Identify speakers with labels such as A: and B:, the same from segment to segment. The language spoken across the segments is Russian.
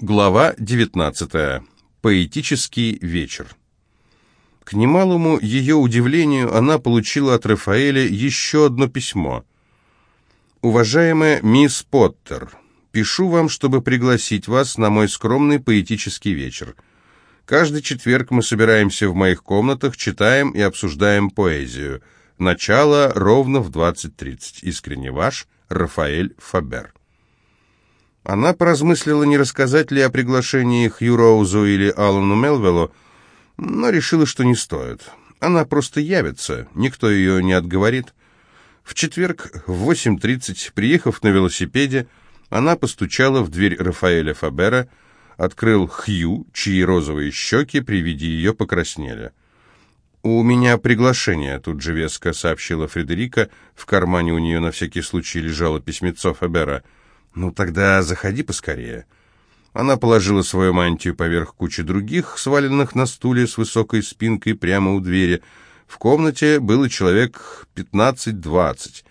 A: Глава 19. Поэтический вечер. К немалому ее удивлению она получила от Рафаэля еще одно письмо. «Уважаемая мисс Поттер, пишу вам, чтобы пригласить вас на мой скромный поэтический вечер. Каждый четверг мы собираемся в моих комнатах, читаем и обсуждаем поэзию. Начало ровно в 20.30. Искренне ваш, Рафаэль Фабер». Она поразмыслила, не рассказать ли о приглашении Хью Роузу или Алану Мелвеллу, но решила, что не стоит. Она просто явится, никто ее не отговорит. В четверг в 8.30, приехав на велосипеде, она постучала в дверь Рафаэля Фабера, открыл Хью, чьи розовые щеки при виде ее покраснели. «У меня приглашение», — тут же веско сообщила Фредерика. В кармане у нее на всякий случай лежало письмецо Фабера — «Ну тогда заходи поскорее». Она положила свою мантию поверх кучи других, сваленных на стуле с высокой спинкой прямо у двери. В комнате было человек 15-20.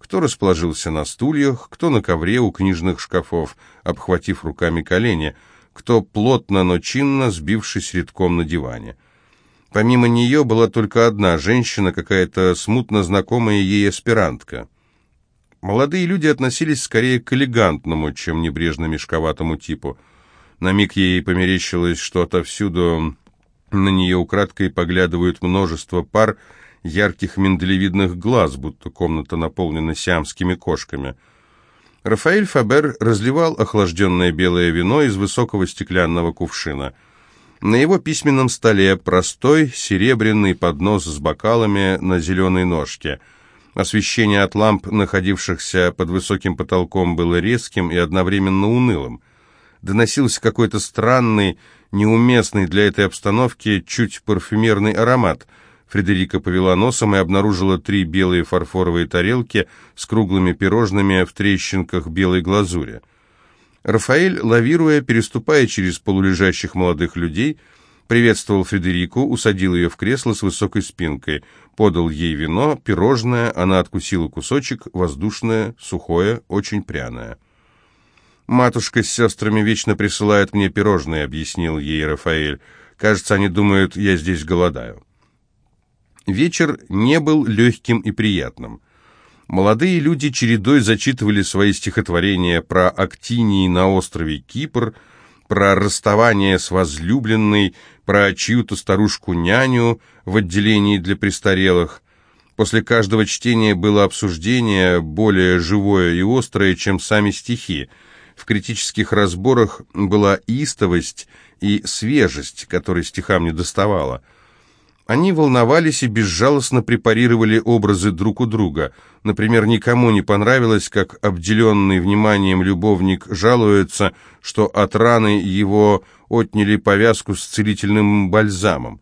A: Кто расположился на стульях, кто на ковре у книжных шкафов, обхватив руками колени, кто плотно, но чинно, сбившись редком на диване. Помимо нее была только одна женщина, какая-то смутно знакомая ей аспирантка. Молодые люди относились скорее к элегантному, чем небрежно-мешковатому типу. На миг ей померещилось, что отовсюду на нее украдкой поглядывают множество пар ярких миндалевидных глаз, будто комната наполнена сиамскими кошками. Рафаэль Фабер разливал охлажденное белое вино из высокого стеклянного кувшина. На его письменном столе простой серебряный поднос с бокалами на зеленой ножке — Освещение от ламп, находившихся под высоким потолком, было резким и одновременно унылым. Доносился какой-то странный, неуместный для этой обстановки, чуть парфюмерный аромат. Фредерика повела носом и обнаружила три белые фарфоровые тарелки с круглыми пирожными в трещинках белой глазури. Рафаэль, лавируя, переступая через полулежащих молодых людей, приветствовал Фредерику, усадил ее в кресло с высокой спинкой, подал ей вино, пирожное, она откусила кусочек, воздушное, сухое, очень пряное. «Матушка с сестрами вечно присылают мне пирожные», — объяснил ей Рафаэль. «Кажется, они думают, я здесь голодаю». Вечер не был легким и приятным. Молодые люди чередой зачитывали свои стихотворения про Актинии на острове Кипр, про расставание с возлюбленной, про чью-то старушку-няню в отделении для престарелых. После каждого чтения было обсуждение, более живое и острое, чем сами стихи. В критических разборах была истовость и свежесть, которой стихам не доставало – они волновались и безжалостно препарировали образы друг у друга. Например, никому не понравилось, как обделенный вниманием любовник жалуется, что от раны его отняли повязку с целительным бальзамом.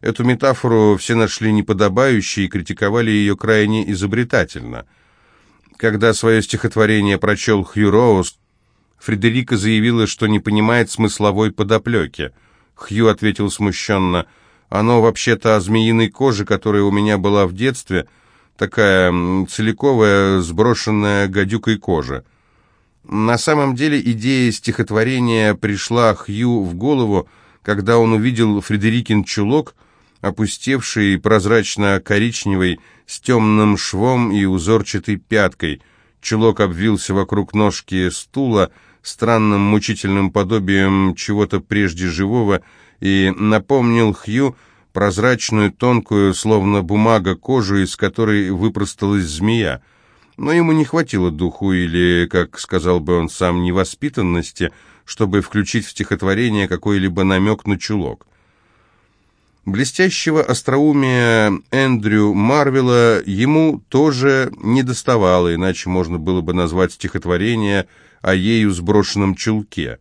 A: Эту метафору все нашли неподобающей и критиковали ее крайне изобретательно. Когда свое стихотворение прочел Хью Роуз, Фредерика заявила, что не понимает смысловой подоплеки. Хью ответил смущенно – оно вообще-то о змеиной коже, которая у меня была в детстве, такая целиковая, сброшенная гадюкой кожа. На самом деле идея стихотворения пришла Хью в голову, когда он увидел Фредерикин чулок, опустевший, прозрачно-коричневый, с темным швом и узорчатой пяткой. Чулок обвился вокруг ножки стула, странным мучительным подобием чего-то прежде живого, и напомнил Хью прозрачную, тонкую, словно бумага, кожу, из которой выпросталась змея. Но ему не хватило духу или, как сказал бы он сам, невоспитанности, чтобы включить в стихотворение какой-либо намек на чулок. Блестящего остроумия Эндрю Марвела ему тоже не доставало, иначе можно было бы назвать стихотворение о ею сброшенном чулке.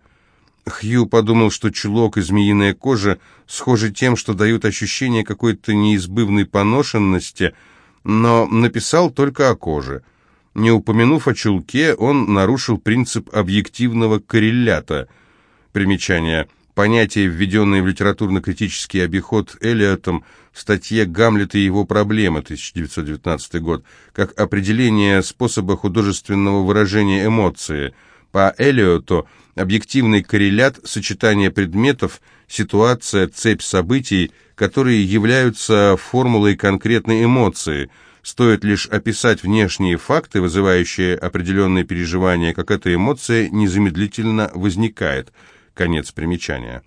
A: Хью подумал, что чулок и змеиная кожа схожи тем, что дают ощущение какой-то неизбывной поношенности, но написал только о коже. Не упомянув о чулке, он нарушил принцип объективного коррелята. Примечание. Понятие, введенное в литературно-критический обиход Элиотом в статье «Гамлет и его проблемы» 1919 год, как определение способа художественного выражения эмоции – По Элиоту объективный коррелят, сочетание предметов, ситуация, цепь событий, которые являются формулой конкретной эмоции. Стоит лишь описать внешние факты, вызывающие определенные переживания, как эта эмоция незамедлительно возникает. Конец примечания.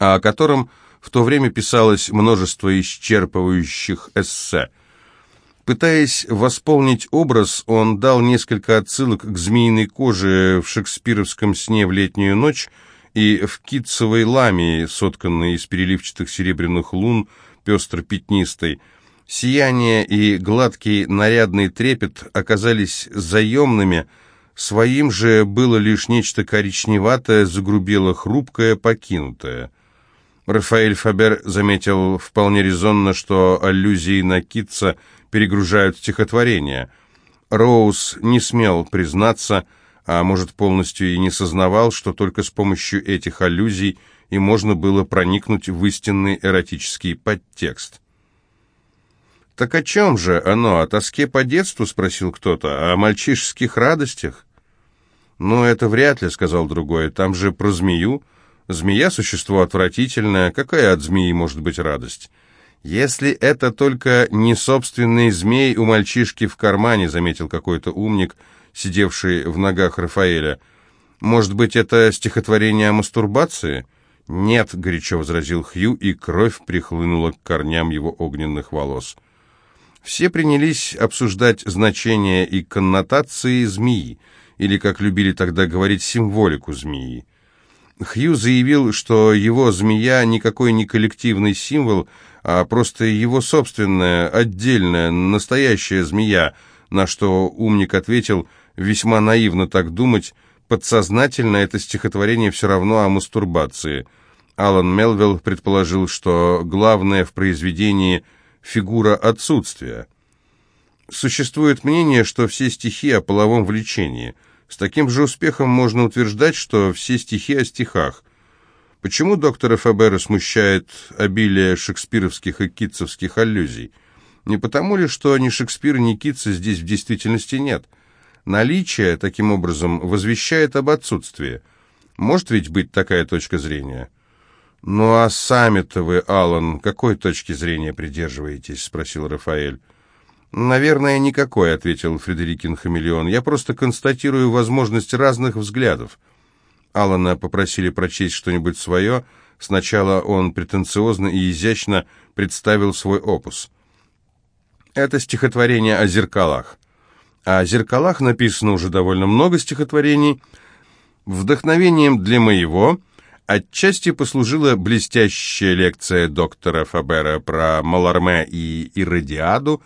A: А о котором в то время писалось множество исчерпывающих эссе – Пытаясь восполнить образ, он дал несколько отсылок к змеиной коже в шекспировском «Сне в летнюю ночь» и в китцевой ламии, сотканной из переливчатых серебряных лун, пестро-пятнистой. Сияние и гладкий нарядный трепет оказались заемными, своим же было лишь нечто коричневатое, загрубело хрупкое, покинутое. Рафаэль Фабер заметил вполне резонно, что аллюзии на Китца – перегружают стихотворение. Роуз не смел признаться, а может полностью и не сознавал, что только с помощью этих аллюзий и можно было проникнуть в истинный эротический подтекст. «Так о чем же оно? О тоске по детству?» — спросил кто-то. «О мальчишеских радостях?» «Ну, это вряд ли», — сказал другой. «Там же про змею. Змея — существо отвратительное. Какая от змеи может быть радость?» «Если это только не собственный змей у мальчишки в кармане», заметил какой-то умник, сидевший в ногах Рафаэля. «Может быть, это стихотворение о мастурбации?» «Нет», — горячо возразил Хью, и кровь прихлынула к корням его огненных волос. Все принялись обсуждать значение и коннотации змеи, или, как любили тогда говорить, символику змеи. Хью заявил, что его змея никакой не коллективный символ, а просто его собственная, отдельная, настоящая змея, на что умник ответил, весьма наивно так думать, подсознательно это стихотворение все равно о мастурбации. Алан Мелвилл предположил, что главное в произведении – фигура отсутствия. Существует мнение, что все стихи о половом влечении. С таким же успехом можно утверждать, что все стихи о стихах – Почему доктора Фабера смущает обилие шекспировских и китцевских аллюзий? Не потому ли, что ни Шекспира, ни Китца здесь в действительности нет? Наличие, таким образом, возвещает об отсутствии. Может ведь быть такая точка зрения? «Ну а сами-то вы, Аллан, какой точки зрения придерживаетесь?» — спросил Рафаэль. «Наверное, никакой», — ответил Фредерикин Хамелеон. «Я просто констатирую возможность разных взглядов». Алана попросили прочесть что-нибудь свое. Сначала он претенциозно и изящно представил свой опус. Это стихотворение о зеркалах. О зеркалах написано уже довольно много стихотворений. Вдохновением для моего отчасти послужила блестящая лекция доктора Фабера про Маларме и Иродиаду,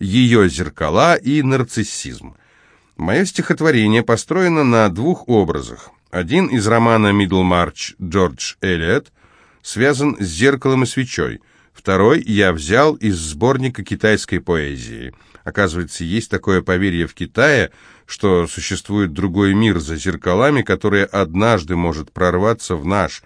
A: ее зеркала и нарциссизм. Мое стихотворение построено на двух образах. Один из романа «Мидлмарч» Джордж Эллиот связан с зеркалом и свечой. Второй я взял из сборника китайской поэзии. Оказывается, есть такое поверье в Китае, что существует другой мир за зеркалами, который однажды может прорваться в наш.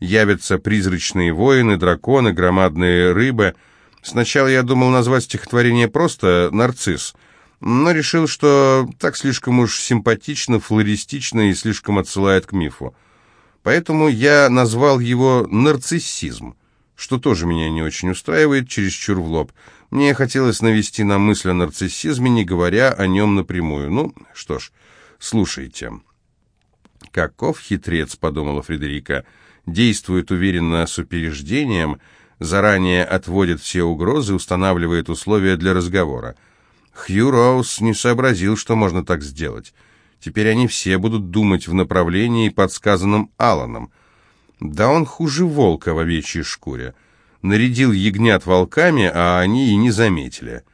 A: Явятся призрачные воины, драконы, громадные рыбы. Сначала я думал назвать стихотворение просто «Нарцисс», но решил, что так слишком уж симпатично, флористично и слишком отсылает к мифу. Поэтому я назвал его «нарциссизм», что тоже меня не очень устраивает, чересчур в лоб. Мне хотелось навести на мысль о нарциссизме, не говоря о нем напрямую. Ну, что ж, слушайте. «Каков хитрец», — подумала Фредерика, — «действует уверенно с упереждением, заранее отводит все угрозы, устанавливает условия для разговора». Хью Роуз не сообразил, что можно так сделать. Теперь они все будут думать в направлении, подсказанном Алланом. Да он хуже волка в овечьей шкуре. Нарядил ягнят волками, а они и не заметили.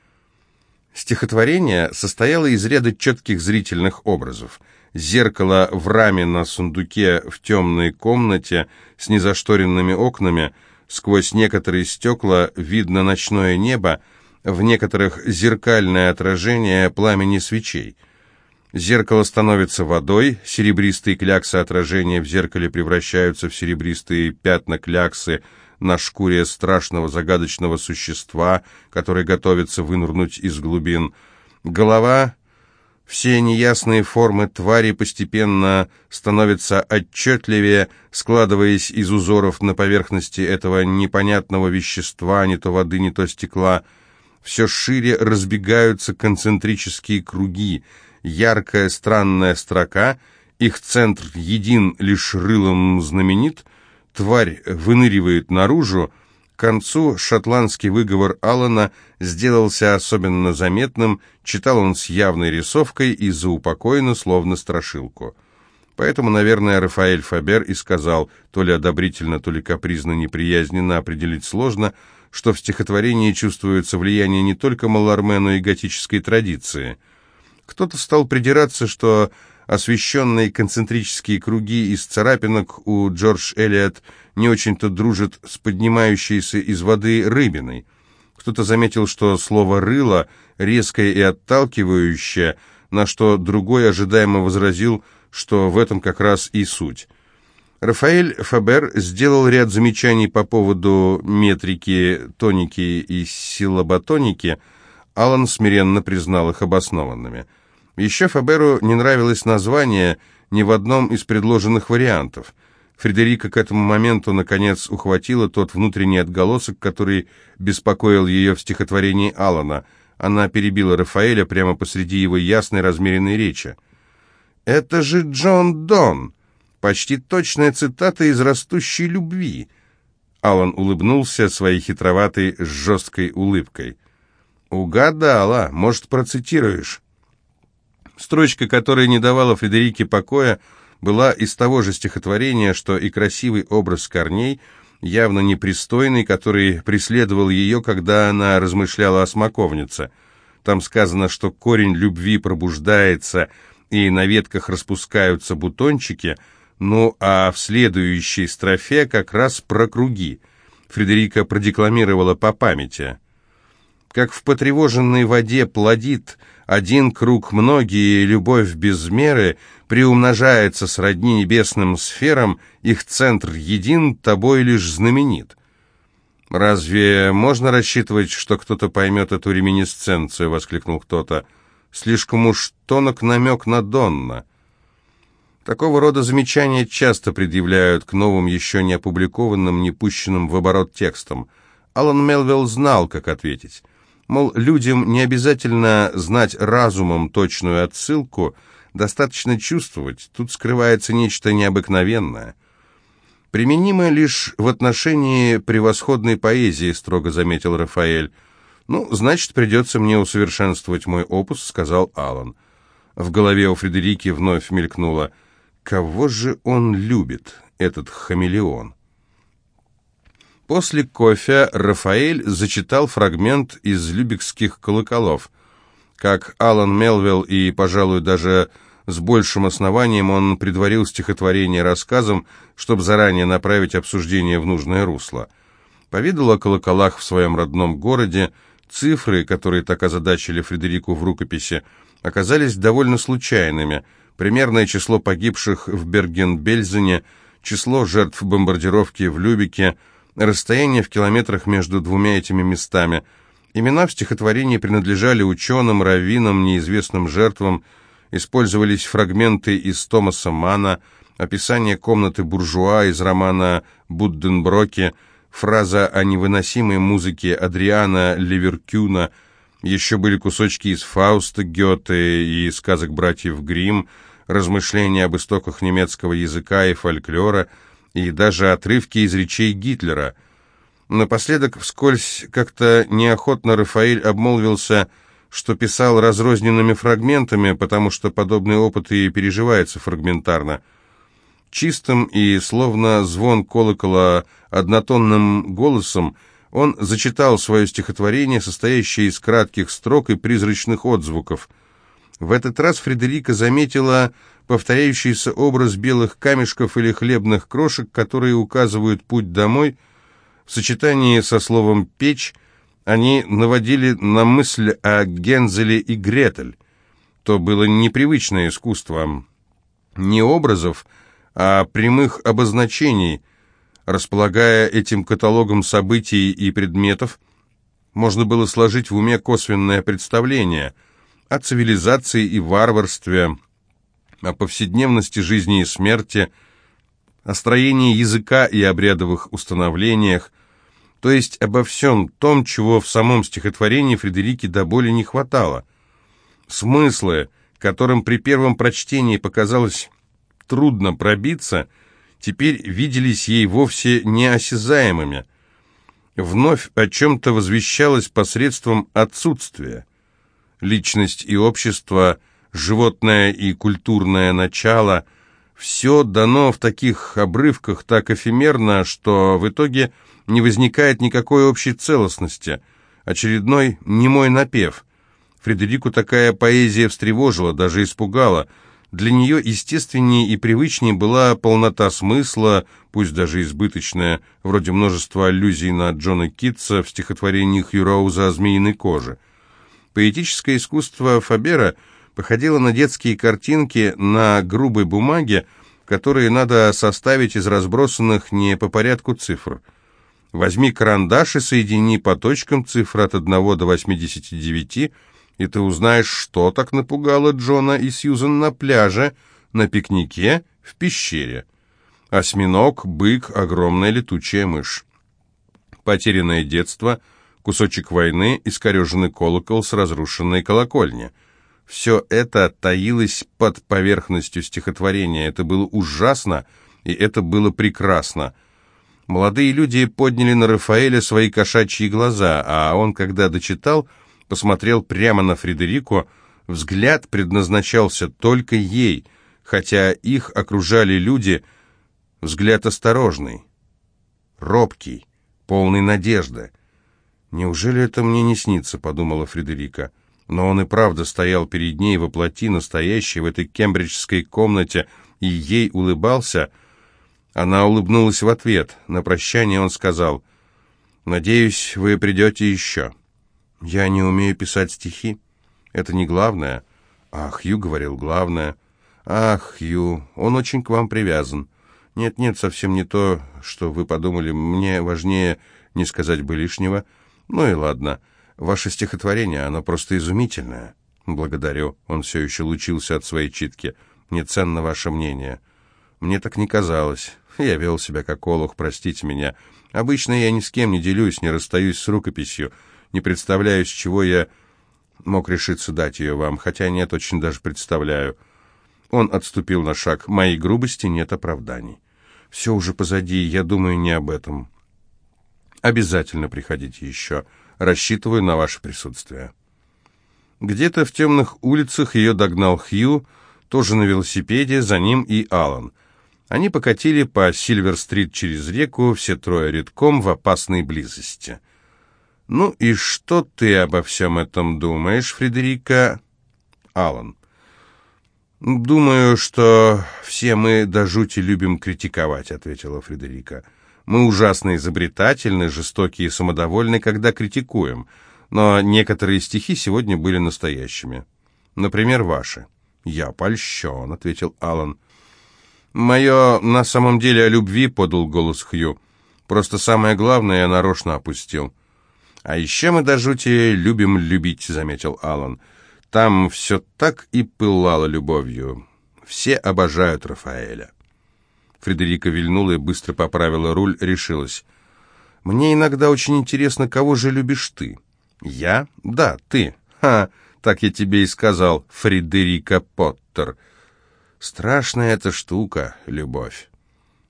A: Стихотворение состояло из ряда четких зрительных образов. Зеркало в раме на сундуке в темной комнате с незашторенными окнами, сквозь некоторые стекла видно ночное небо, в некоторых зеркальное отражение пламени свечей. Зеркало становится водой, серебристые кляксы отражения в зеркале превращаются в серебристые пятна кляксы на шкуре страшного загадочного существа, который готовится вынырнуть из глубин. Голова Все неясные формы твари постепенно становятся отчетливее, складываясь из узоров на поверхности этого непонятного вещества, не то воды, не то стекла. Все шире разбегаются концентрические круги, яркая странная строка, их центр един лишь рылом знаменит, тварь выныривает наружу, к концу шотландский выговор Аллана сделался особенно заметным, читал он с явной рисовкой и заупокоенно, словно страшилку. Поэтому, наверное, Рафаэль Фабер и сказал, то ли одобрительно, то ли капризно, неприязненно определить сложно, что в стихотворении чувствуется влияние не только Маларме, но и готической традиции. Кто-то стал придираться, что освещенные концентрические круги из царапинок у Джордж Элиот не очень-то дружат с поднимающейся из воды рыбиной. Кто-то заметил, что слово «рыло» резкое и отталкивающее, на что другой ожидаемо возразил, что в этом как раз и суть. Рафаэль Фабер сделал ряд замечаний по поводу метрики, тоники и силоботоники. Аллан смиренно признал их обоснованными – еще Фаберу не нравилось название ни в одном из предложенных вариантов. Фредерика к этому моменту, наконец, ухватила тот внутренний отголосок, который беспокоил ее в стихотворении Алана. Она перебила Рафаэля прямо посреди его ясной размеренной речи. «Это же Джон Дон! Почти точная цитата из «Растущей любви». Алан улыбнулся своей хитроватой, жесткой улыбкой. «Угадала. Может, процитируешь?» Строчка, которая не давала Фредерике покоя, была из того же стихотворения, что и красивый образ корней, явно непристойный, который преследовал ее, когда она размышляла о смоковнице. Там сказано, что корень любви пробуждается, и на ветках распускаются бутончики, ну а в следующей строфе как раз про круги. Фредерика продекламировала по памяти. «Как в потревоженной воде плодит один круг многие, любовь без меры, приумножается сродни небесным сферам, их центр един, тобой лишь знаменит. «Разве можно рассчитывать, что кто-то поймет эту реминисценцию?» — воскликнул кто-то. «Слишком уж тонок намек на Донна». Такого рода замечания часто предъявляют к новым, еще не опубликованным, не пущенным в оборот текстам. Алан Мелвилл знал, как ответить. Мол, людям не обязательно знать разумом точную отсылку, достаточно чувствовать, тут скрывается нечто необыкновенное. Применимо лишь в отношении превосходной поэзии, строго заметил Рафаэль. «Ну, значит, придется мне усовершенствовать мой опус», — сказал Алан. В голове у Фредерики вновь мелькнуло «Кого же он любит, этот хамелеон?» После кофе Рафаэль зачитал фрагмент из «Любекских колоколов». Как Алан Мелвилл и, пожалуй, даже с большим основанием он предварил стихотворение рассказом, чтобы заранее направить обсуждение в нужное русло. Поведал о колоколах в своем родном городе, цифры, которые так озадачили Фредерику в рукописи, оказались довольно случайными. Примерное число погибших в Берген-Бельзене, число жертв бомбардировки в Любеке – расстояние в километрах между двумя этими местами. Имена в стихотворении принадлежали ученым, раввинам, неизвестным жертвам, использовались фрагменты из Томаса Мана, описание комнаты буржуа из романа Будденброке, фраза о невыносимой музыке Адриана Ливеркюна, еще были кусочки из Фауста Гёте и сказок братьев Гримм, размышления об истоках немецкого языка и фольклора – и даже отрывки из речей Гитлера. Напоследок, вскользь, как-то неохотно Рафаэль обмолвился, что писал разрозненными фрагментами, потому что подобный опыт и переживается фрагментарно. Чистым и словно звон колокола однотонным голосом он зачитал свое стихотворение, состоящее из кратких строк и призрачных отзвуков. В этот раз Фредерика заметила повторяющийся образ белых камешков или хлебных крошек, которые указывают путь домой, в сочетании со словом «печь» они наводили на мысль о Гензеле и Гретель. То было непривычное искусство не образов, а прямых обозначений. Располагая этим каталогом событий и предметов, можно было сложить в уме косвенное представление – о цивилизации и варварстве, о повседневности жизни и смерти, о строении языка и обрядовых установлениях, то есть обо всем том, чего в самом стихотворении Фредерике до боли не хватало. Смыслы, которым при первом прочтении показалось трудно пробиться, теперь виделись ей вовсе неосязаемыми. Вновь о чем-то возвещалось посредством отсутствия. Личность и общество, животное и культурное начало – все дано в таких обрывках так эфемерно, что в итоге не возникает никакой общей целостности. Очередной немой напев. Фредерику такая поэзия встревожила, даже испугала. Для нее естественнее и привычнее была полнота смысла, пусть даже избыточная, вроде множества аллюзий на Джона Китса в стихотворении Хью Роуза о змеиной коже. Поэтическое искусство Фабера походило на детские картинки на грубой бумаге, которые надо составить из разбросанных не по порядку цифр – Возьми карандаш и соедини по точкам цифры от 1 до 89, и ты узнаешь, что так напугало Джона и Сьюзен на пляже, на пикнике, в пещере. Осьминог, бык, огромная летучая мышь. Потерянное детство, кусочек войны, искореженный колокол с разрушенной колокольни. Все это таилось под поверхностью стихотворения. Это было ужасно, и это было прекрасно. Молодые люди подняли на Рафаэля свои кошачьи глаза, а он, когда дочитал, посмотрел прямо на Фредерику. Взгляд предназначался только ей, хотя их окружали люди. Взгляд осторожный, робкий, полный надежды. «Неужели это мне не снится?» — подумала Фредерика. Но он и правда стоял перед ней во плоти, настоящей, в этой кембриджской комнате, и ей улыбался — она улыбнулась в ответ. На прощание он сказал, «Надеюсь, вы придете еще». «Я не умею писать стихи. Это не главное». «Ах, Хью говорил, главное». «Ах, Хью, он очень к вам привязан». «Нет-нет, совсем не то, что вы подумали. Мне важнее не сказать бы лишнего. Ну и ладно. Ваше стихотворение, оно просто изумительное». «Благодарю». Он все еще лучился от своей читки. «Мне ценно ваше мнение». «Мне так не казалось. Я вел себя как олух, простите меня. Обычно я ни с кем не делюсь, не расстаюсь с рукописью, не представляю, с чего я мог решиться дать ее вам, хотя нет, очень даже представляю. Он отступил на шаг. Моей грубости нет оправданий. Все уже позади, я думаю не об этом. Обязательно приходите еще. Рассчитываю на ваше присутствие. Где-то в темных улицах ее догнал Хью, тоже на велосипеде, за ним и Алан — они покатили по Сильвер-стрит через реку, все трое редком в опасной близости. «Ну и что ты обо всем этом думаешь, Фредерика?» Алан. «Думаю, что все мы до жути любим критиковать», — ответила Фредерика. «Мы ужасно изобретательны, жестоки и самодовольны, когда критикуем, но некоторые стихи сегодня были настоящими. Например, ваши». «Я польщен», — ответил Алан. «Мое на самом деле о любви», — подал голос Хью. «Просто самое главное я нарочно опустил». «А еще мы до жути любим любить», — заметил Алан. «Там все так и пылало любовью. Все обожают Рафаэля». Фредерика вильнула и быстро поправила руль, решилась. «Мне иногда очень интересно, кого же любишь ты?» «Я? Да, ты. Ха, так я тебе и сказал, Фредерика Поттер». Страшная эта штука, любовь.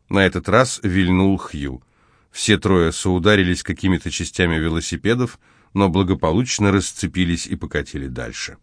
A: На этот раз вильнул Хью. Все трое соударились какими-то частями велосипедов, но благополучно расцепились и покатили дальше.